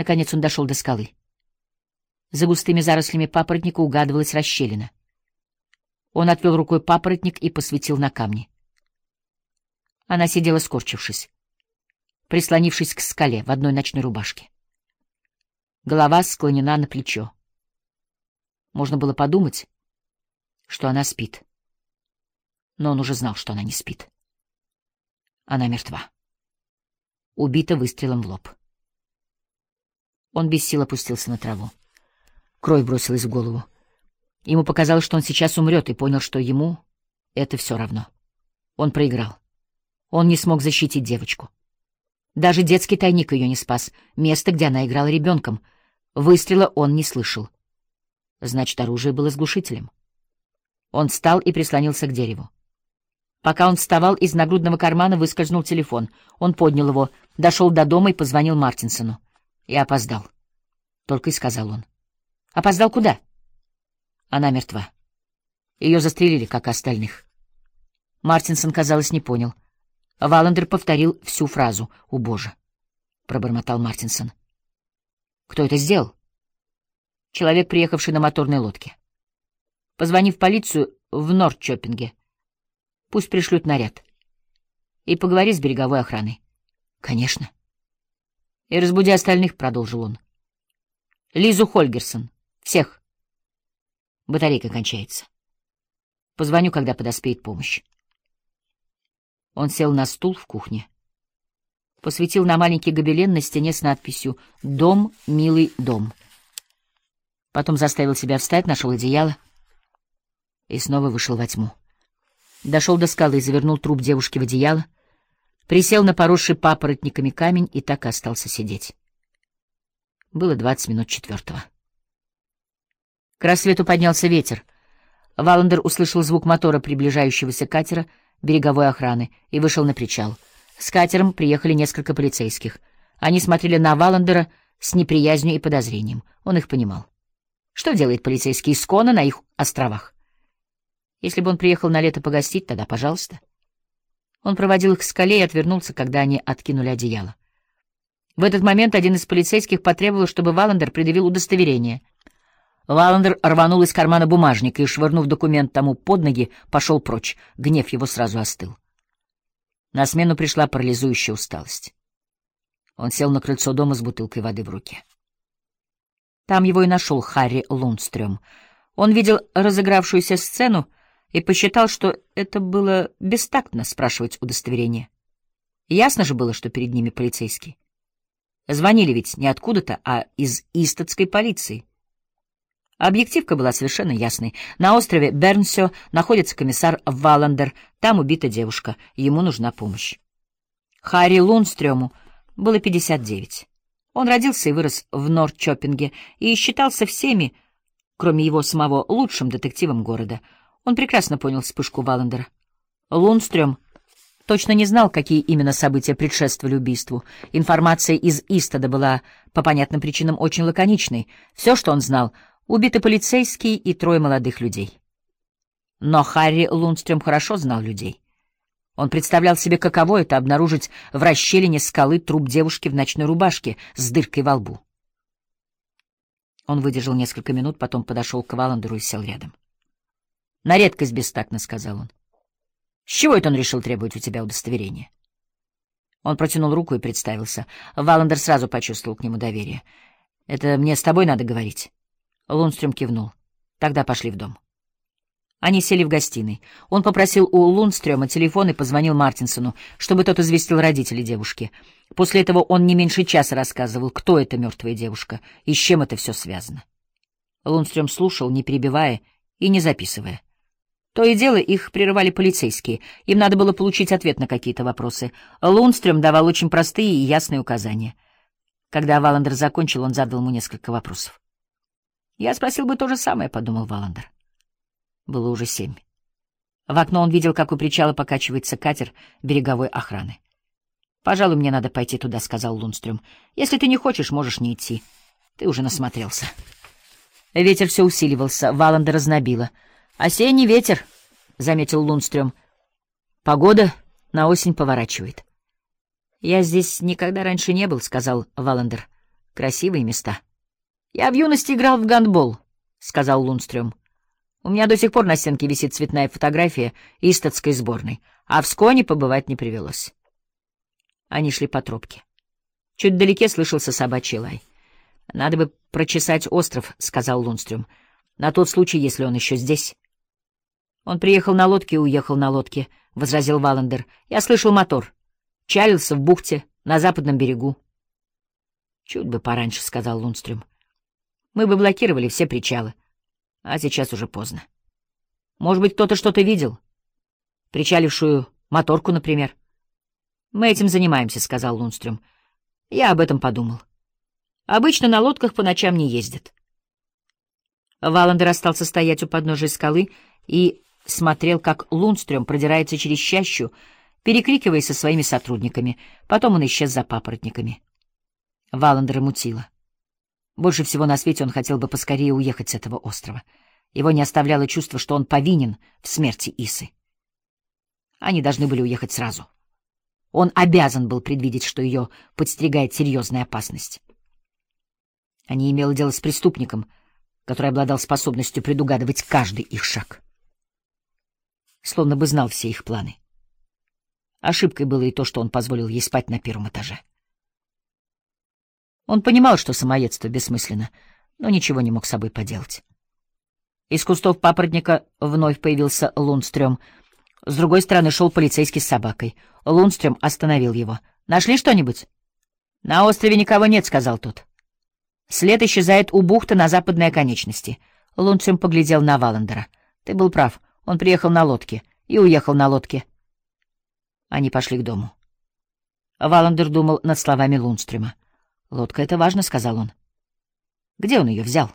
Наконец он дошел до скалы. За густыми зарослями папоротника угадывалась расщелина. Он отвел рукой папоротник и посветил на камни. Она сидела скорчившись, прислонившись к скале в одной ночной рубашке. Голова склонена на плечо. Можно было подумать, что она спит. Но он уже знал, что она не спит. Она мертва. Убита выстрелом в лоб. Он без сил опустился на траву. Кровь бросилась в голову. Ему показалось, что он сейчас умрет, и понял, что ему это все равно. Он проиграл. Он не смог защитить девочку. Даже детский тайник ее не спас, место, где она играла ребенком. Выстрела он не слышал. Значит, оружие было с глушителем. Он встал и прислонился к дереву. Пока он вставал, из нагрудного кармана выскользнул телефон. Он поднял его, дошел до дома и позвонил Мартинсону. Я опоздал. Только и сказал он. Опоздал куда? Она мертва. Ее застрелили, как остальных. Мартинсон, казалось, не понял. Валандер повторил всю фразу. «О, Боже!» — пробормотал Мартинсон. «Кто это сделал?» «Человек, приехавший на моторной лодке. Позвони в полицию в Нордчопинге. Пусть пришлют наряд. И поговори с береговой охраной». «Конечно». «И разбуди остальных», — продолжил он. «Лизу Хольгерсон. Всех. Батарейка кончается. Позвоню, когда подоспеет помощь». Он сел на стул в кухне. Посветил на маленький гобелен на стене с надписью «Дом, милый дом». Потом заставил себя встать, нашел одеяло и снова вышел во тьму. Дошел до скалы и завернул труп девушки в одеяло, присел на поросший папоротниками камень и так и остался сидеть. Было двадцать минут четвертого. К рассвету поднялся ветер. Валандер услышал звук мотора приближающегося катера — береговой охраны и вышел на причал. С катером приехали несколько полицейских. Они смотрели на Валандера с неприязнью и подозрением. Он их понимал. Что делает полицейский из Кона на их островах? Если бы он приехал на лето погостить, тогда пожалуйста. Он проводил их к скале и отвернулся, когда они откинули одеяло. В этот момент один из полицейских потребовал, чтобы Валандер предъявил удостоверение. Валандер рванул из кармана бумажник и, швырнув документ тому под ноги, пошел прочь. Гнев его сразу остыл. На смену пришла парализующая усталость. Он сел на крыльцо дома с бутылкой воды в руке. Там его и нашел Харри Лундстрём. Он видел разыгравшуюся сцену и посчитал, что это было бестактно спрашивать удостоверение. Ясно же было, что перед ними полицейский. Звонили ведь не откуда-то, а из истатской полиции. Объективка была совершенно ясной. На острове Бернсё находится комиссар Валандер. Там убита девушка. Ему нужна помощь. Харри Лунстрёму было 59. Он родился и вырос в Нордчопинге и считался всеми, кроме его самого, лучшим детективом города. Он прекрасно понял вспышку Валандера. Лунстрём точно не знал, какие именно события предшествовали убийству. Информация из Истада была по понятным причинам очень лаконичной. Все, что он знал — Убиты полицейские и трое молодых людей. Но Харри Лундстрём хорошо знал людей. Он представлял себе, каково это — обнаружить в расщелине скалы труп девушки в ночной рубашке с дыркой во лбу. Он выдержал несколько минут, потом подошел к Валандеру и сел рядом. — На редкость бестактно, — сказал он. — С чего это он решил требовать у тебя удостоверения? Он протянул руку и представился. Валандер сразу почувствовал к нему доверие. — Это мне с тобой надо говорить. Лунстрем кивнул. Тогда пошли в дом. Они сели в гостиной. Он попросил у Лунстрема телефон и позвонил Мартинсону, чтобы тот известил родителей девушки. После этого он не меньше часа рассказывал, кто эта мертвая девушка и с чем это все связано. Лунстрем слушал, не перебивая и не записывая. То и дело их прерывали полицейские. Им надо было получить ответ на какие-то вопросы. Лунстрем давал очень простые и ясные указания. Когда Валандер закончил, он задал ему несколько вопросов. Я спросил бы то же самое, — подумал Валандер. Было уже семь. В окно он видел, как у причала покачивается катер береговой охраны. «Пожалуй, мне надо пойти туда», — сказал Лунстрюм. «Если ты не хочешь, можешь не идти. Ты уже насмотрелся». Ветер все усиливался, Валанда разнобило. «Осенний ветер», — заметил Лунстрюм. «Погода на осень поворачивает». «Я здесь никогда раньше не был», — сказал Валандер. Красивые места. Я в юности играл в гандбол, — сказал Лунстрём. У меня до сих пор на стенке висит цветная фотография истатской сборной, а в Сконе побывать не привелось. Они шли по тропке. Чуть вдалеке слышался собачий лай. — Надо бы прочесать остров, — сказал Лунстрюм, — на тот случай, если он еще здесь. — Он приехал на лодке и уехал на лодке, — возразил Валандер. — Я слышал мотор. Чалился в бухте, на западном берегу. — Чуть бы пораньше, — сказал Лунстрюм. — Мы бы блокировали все причалы. А сейчас уже поздно. Может быть, кто-то что-то видел? Причалившую моторку, например. — Мы этим занимаемся, — сказал Лунстрюм. — Я об этом подумал. Обычно на лодках по ночам не ездят. Валандер остался стоять у подножия скалы и смотрел, как Лунстрюм продирается через чащу, перекрикиваясь со своими сотрудниками. Потом он исчез за папоротниками. Валандера мутило. Больше всего на свете он хотел бы поскорее уехать с этого острова. Его не оставляло чувство, что он повинен в смерти Исы. Они должны были уехать сразу. Он обязан был предвидеть, что ее подстерегает серьезная опасность. Они имели дело с преступником, который обладал способностью предугадывать каждый их шаг. Словно бы знал все их планы. Ошибкой было и то, что он позволил ей спать на первом этаже. Он понимал, что самоедство бессмысленно, но ничего не мог с собой поделать. Из кустов папоротника вновь появился Лунстрём — с другой стороны шел полицейский с собакой. Лунстрем остановил его. «Нашли что-нибудь?» «На острове никого нет», — сказал тот. «След исчезает у бухты на западной оконечности». Лунстрем поглядел на Валандера. «Ты был прав. Он приехал на лодке и уехал на лодке». Они пошли к дому. Валандер думал над словами Лунстрема. «Лодка — это важно», — сказал он. «Где он ее взял?»